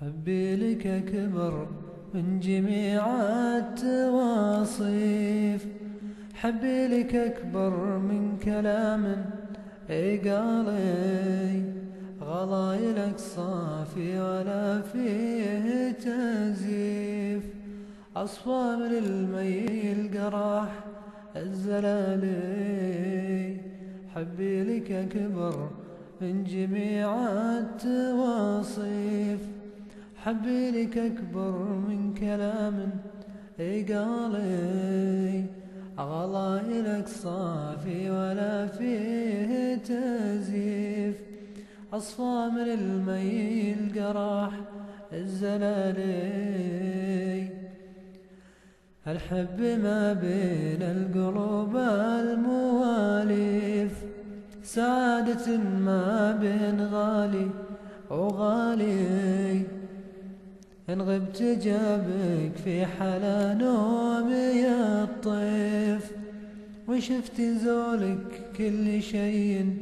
حبي لك كبر من جميع التواصيف. حبي لك أكبر من كلام قالي غلايلك صافي ولا فيه تزيف أصفى من الميل قراح الزلالي. حبي لك أكبر من جميع التواصيف. حبي لك أكبر من كلام قالي غلايلك صافي ولا فيه تزيف أصفى من الميل قراح الزلالي الحب ما بين القلوب المواليف. سعادة ما بين غالي وغالي. إن غبت جابك في حلا نومي الطيف وشفت زولك كل شيء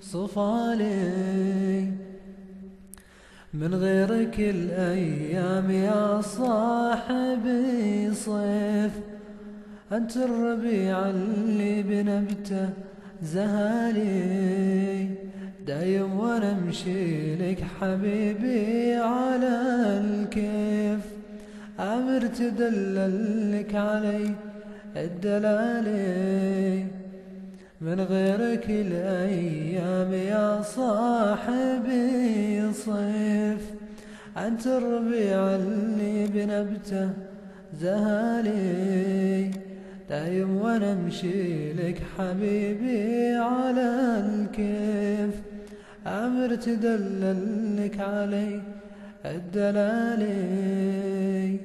صفالي من غيرك الأيام يا صاحبي صيف أنت الربيع اللي بنبته زهالي. دايم وأنا امشي لك حبيبي على تدللك علي الدلالي من غيرك الأيام يا صاحبي صيف انت الربيع اللي بنبته زهالي دايم وأنا امشي لك حبيبي على الكيف أمر تدللك علي الدلالي